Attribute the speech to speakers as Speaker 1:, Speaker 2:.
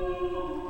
Speaker 1: Oh.